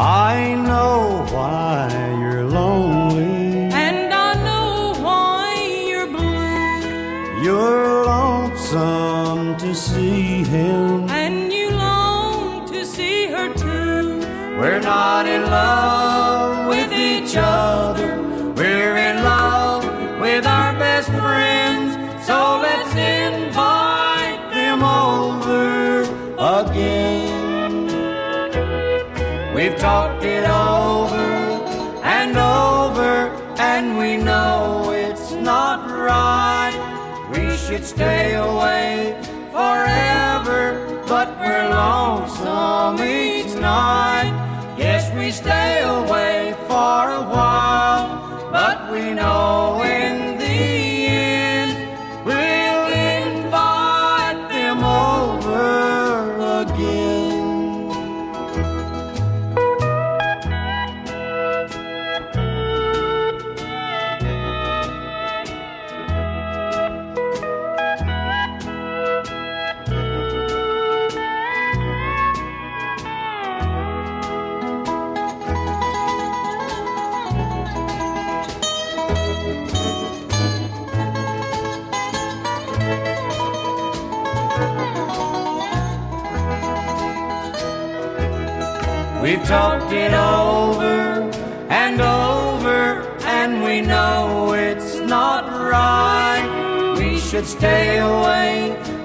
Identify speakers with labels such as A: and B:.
A: I know why you're lonely.
B: And I know why you're blue.
A: You're lonesome to see him.
B: And you long to see her too.
A: We're not in love with each other. We're in love with our best friends. So let's invite them over again. We've talked it over and over, and we know it's not right. We should stay away forever, but we're lonesome each night. Yes, we stay away We've talked it over and over, and we know it's not right. We should stay away